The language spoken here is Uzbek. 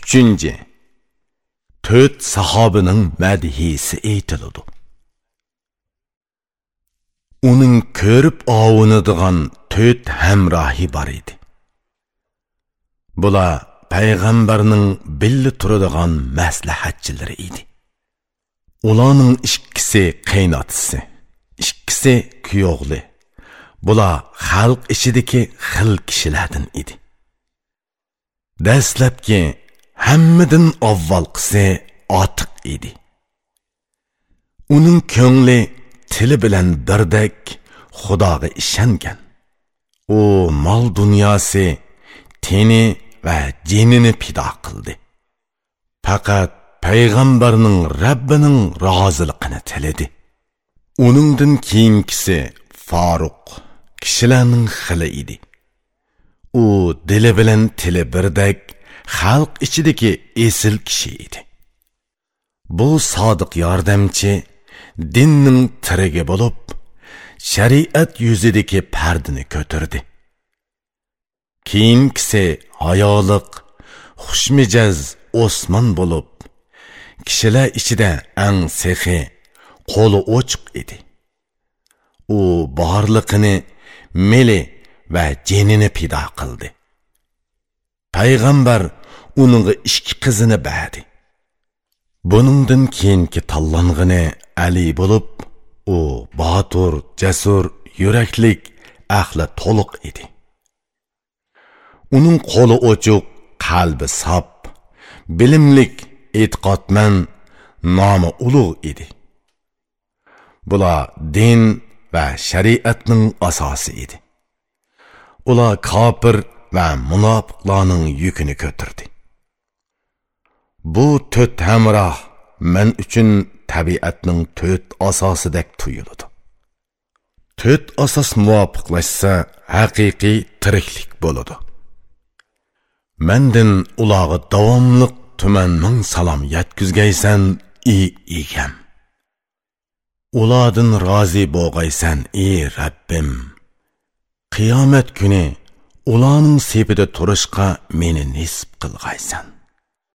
uchinchi to'rt sahobining madhisi aytiladi uning ko'rib ovunadigan to'rt hamrohi bor edi bular payg'ambarning billi turadigan maslahatchilari edi ularning ikkisi qaynotisi ikkisi kuyovli bular xalq ichidagi xil kishilardan edi dastlabki hammadan avvalqisi otiq edi. Uning ko'ngli tili bilan birdek xudoga ishongan. U mol dunyosi teni va jinini pido qildi. Faqat payg'ambarning rabbining roziligini tiladi. Uningdan keyingisi foruq kishilarning xili edi. U dili bilan tili birdek xalq ichidagi esil kishi edi. Bu sodiq yordamchi dinning tirigi bo'lib shariat yuzidagi pardini ko'tardi keyingisi hayoliq xushmijaz osmon bo'lib kishilar ichida ang sehi qo'li ochiq edi. U borliqini meli va jenini pido qildi payg'ambar uningga ikki qizini berdi buningdan keyingi tanlang'ini ali bo'lib u botur jasur yuraklik ahli to'liq edi. Uning qo'li ochiq qalbi sop bilimlik e'tiqodman nomi ulug' edi. Bular din va shariatning asosi edi. Ular kofir va munofiqlarning yukini ko'tardi bu to'rt hamroh men uchun tabiatning to'rt asosidek tuyuladi. To'rt asos muvofiqlashsa haqiqiy tiriklik bo'ladi. Мәндін davomliq tuman ming salom yetkizgaysan i egam. Ulardan rozi bo'lg'aysan ey rabbim. Qiyomat kuni ұланың сепіді тұрышқа мені несіп қылғайсан